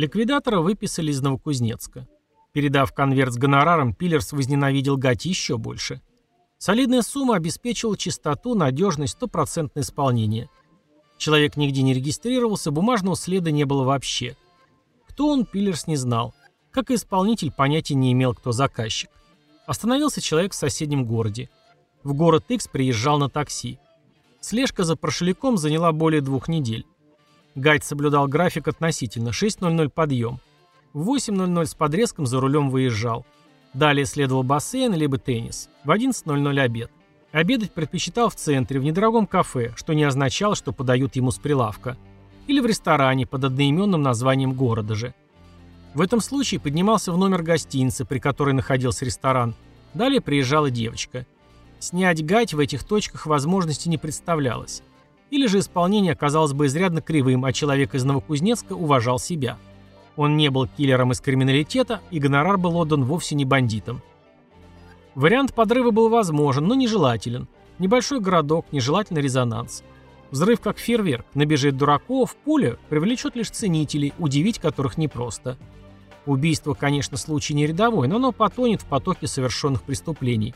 Ликвидатора выписали из Новокузнецка. Передав конверт с гонораром, Пиллерс возненавидел Гати еще больше. Солидная сумма обеспечивала чистоту, надежность, стопроцентное исполнение. Человек нигде не регистрировался, бумажного следа не было вообще. Кто он, Пиллерс не знал. Как и исполнитель, понятия не имел, кто заказчик. Остановился человек в соседнем городе. В город X приезжал на такси. Слежка за прошляком заняла более двух недель. Гайд соблюдал график относительно. 6.00 подъем. В 8.00 с подрезком за рулем выезжал. Далее следовал бассейн либо теннис. В 11.00 обед. Обедать предпочитал в центре, в недорогом кафе, что не означало, что подают ему с прилавка. Или в ресторане под одноименным названием города же. В этом случае поднимался в номер гостиницы, при которой находился ресторан. Далее приезжала девочка. Снять гать в этих точках возможности не представлялось. Или же исполнение оказалось бы изрядно кривым, а человек из Новокузнецка уважал себя. Он не был киллером из криминалитета, и гонорар был отдан вовсе не бандитам. Вариант подрыва был возможен, но нежелателен. Небольшой городок, нежелательный резонанс. Взрыв как фейерверк, набежит дураков, пуля привлечет лишь ценителей, удивить которых непросто. Убийство, конечно, случай не рядовой, но оно потонет в потоке совершенных преступлений.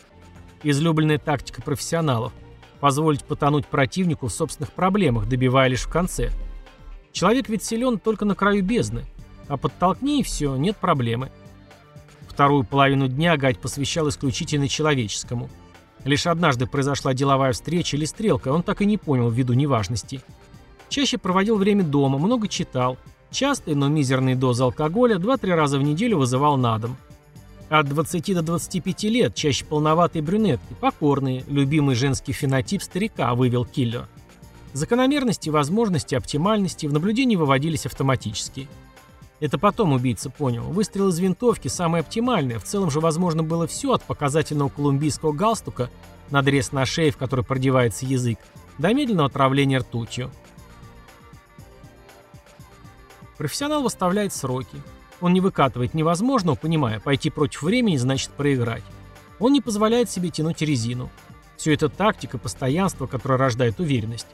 Излюбленная тактика профессионалов – позволить потонуть противнику в собственных проблемах, добивая лишь в конце. Человек ведь силен только на краю бездны, а подтолкни и все, нет проблемы. Вторую половину дня Гать посвящал исключительно человеческому. Лишь однажды произошла деловая встреча или стрелка, он так и не понял ввиду неважности. Чаще проводил время дома, много читал – Частые, но мизерные дозы алкоголя 2-3 раза в неделю вызывал на дом. От 20 до 25 лет, чаще полноватые брюнетки, покорные, любимый женский фенотип старика вывел киллер. Закономерности, возможности, оптимальности в наблюдении выводились автоматически. Это потом убийца понял. Выстрел из винтовки самый оптимальный, в целом же возможно было все от показательного колумбийского галстука, надрез на шее, в который продевается язык, до медленного отравления ртутью. Профессионал выставляет сроки. Он не выкатывает невозможного, понимая, пойти против времени значит проиграть. Он не позволяет себе тянуть резину. Все это тактика, постоянство, которое рождает уверенность.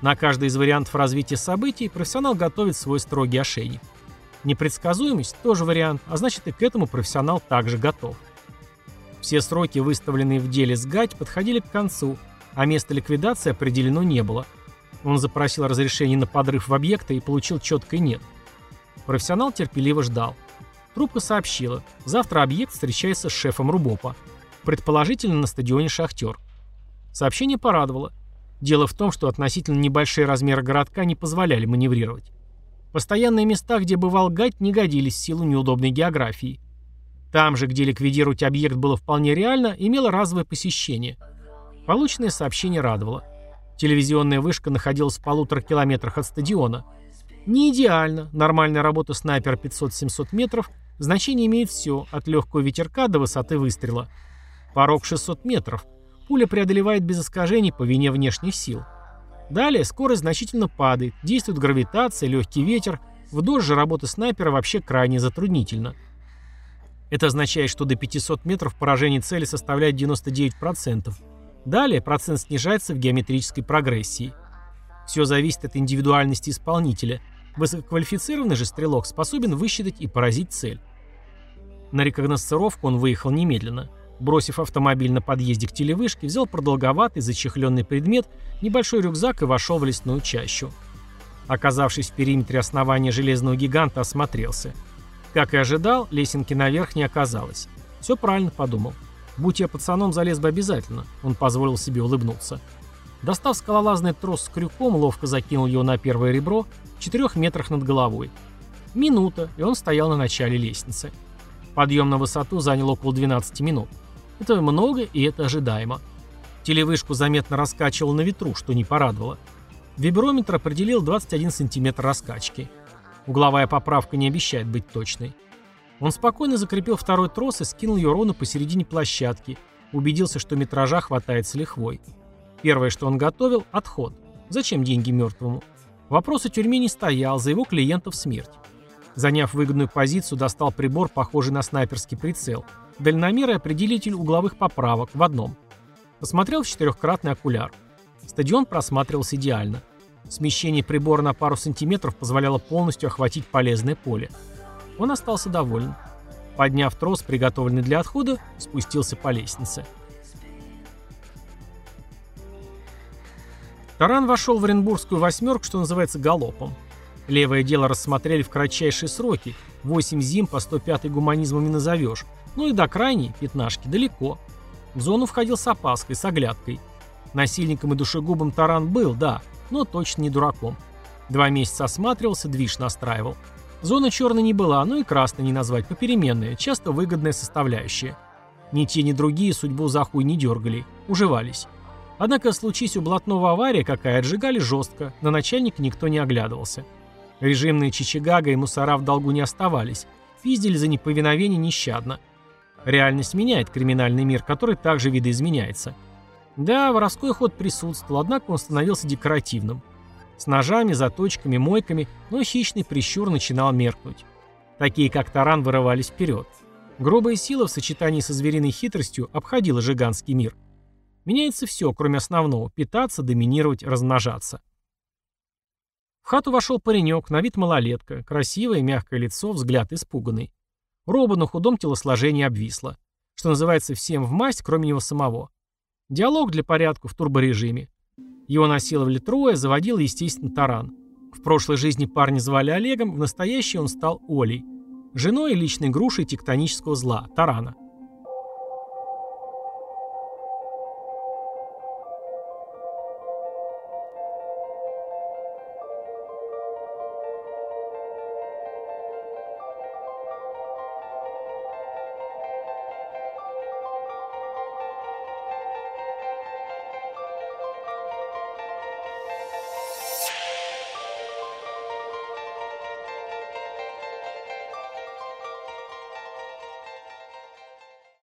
На каждый из вариантов развития событий профессионал готовит свой строгий ошейник. Непредсказуемость – тоже вариант, а значит и к этому профессионал также готов. Все сроки, выставленные в деле с ГАТЬ, подходили к концу, а место ликвидации определено не было. Он запросил разрешение на подрыв в объекта и получил четкое «нет». Профессионал терпеливо ждал. Трубка сообщила, завтра объект встречается с шефом Рубопа. Предположительно на стадионе «Шахтер». Сообщение порадовало. Дело в том, что относительно небольшие размеры городка не позволяли маневрировать. Постоянные места, где бывал гать, не годились в силу неудобной географии. Там же, где ликвидировать объект было вполне реально, имело разовое посещение. Полученное сообщение радовало. Телевизионная вышка находилась в полутора километрах от стадиона – не идеально. Нормальная работа снайпера 500-700 метров. Значение имеет все, от легкого ветерка до высоты выстрела. Порог 600 метров. Пуля преодолевает без искажений по вине внешних сил. Далее скорость значительно падает, действует гравитация, легкий ветер. В дождь же работа снайпера вообще крайне затруднительна. Это означает, что до 500 метров поражение цели составляет 99%. Далее процент снижается в геометрической прогрессии. Все зависит от индивидуальности исполнителя – Высококвалифицированный же стрелок способен высчитать и поразить цель. На рекогносцировку он выехал немедленно. Бросив автомобиль на подъезде к телевышке, взял продолговатый, зачехленный предмет, небольшой рюкзак и вошел в лесную чащу. Оказавшись в периметре основания железного гиганта, осмотрелся. Как и ожидал, лесенки наверх не оказалось. Все правильно подумал. Будь я пацаном, залез бы обязательно. Он позволил себе улыбнуться. Достав скалолазный трос с крюком, ловко закинул его на первое ребро, в четырех метрах над головой. Минута, и он стоял на начале лестницы. Подъем на высоту занял около 12 минут. Это много, и это ожидаемо. Телевышку заметно раскачивал на ветру, что не порадовало. Виброметр определил 21 сантиметр раскачки. Угловая поправка не обещает быть точной. Он спокойно закрепил второй трос и скинул ее ровно посередине площадки, убедился, что метража хватает с лихвой. Первое, что он готовил – отход. Зачем деньги мертвому? Вопрос о тюрьме не стоял, за его клиентов смерть. Заняв выгодную позицию, достал прибор, похожий на снайперский прицел. Дальномер и определитель угловых поправок в одном. Посмотрел в четырехкратный окуляр. Стадион просматривался идеально. Смещение прибора на пару сантиметров позволяло полностью охватить полезное поле. Он остался доволен. Подняв трос, приготовленный для отхода, спустился по лестнице. Таран вошел в Оренбургскую восьмерку, что называется, галопом. Левое дело рассмотрели в кратчайшие сроки. Восемь зим по 105-й гуманизмом не назовешь. Ну и до крайней, пятнашки, далеко. В зону входил с опаской, с оглядкой. Насильником и душегубом Таран был, да, но точно не дураком. Два месяца осматривался, движ настраивал. Зона черной не была, но и красной не назвать, попеременная, часто выгодная составляющая. Ни те, ни другие судьбу за хуй не дергали, уживались. Однако, случись у блатного авария какая, отжигали жестко, на начальник никто не оглядывался. Режимные Чичигага и мусора в долгу не оставались, пиздили за неповиновение нещадно. Реальность меняет криминальный мир, который также видоизменяется. Да, воровской ход присутствовал, однако он становился декоративным. С ножами, заточками, мойками, но хищный прищур начинал меркнуть. Такие, как таран, вырывались вперед. Грубая сила в сочетании со звериной хитростью обходила жиганский мир. Меняется все, кроме основного – питаться, доминировать, размножаться. В хату вошел паренек, на вид малолетка, красивое, мягкое лицо, взгляд испуганный. Роба на худом телосложении обвисло. Что называется, всем в масть, кроме него самого. Диалог для порядка в турборежиме. Его насиловали трое, заводил, естественно, таран. В прошлой жизни парня звали Олегом, в настоящей он стал Олей. Женой и личной грушей тектонического зла, тарана.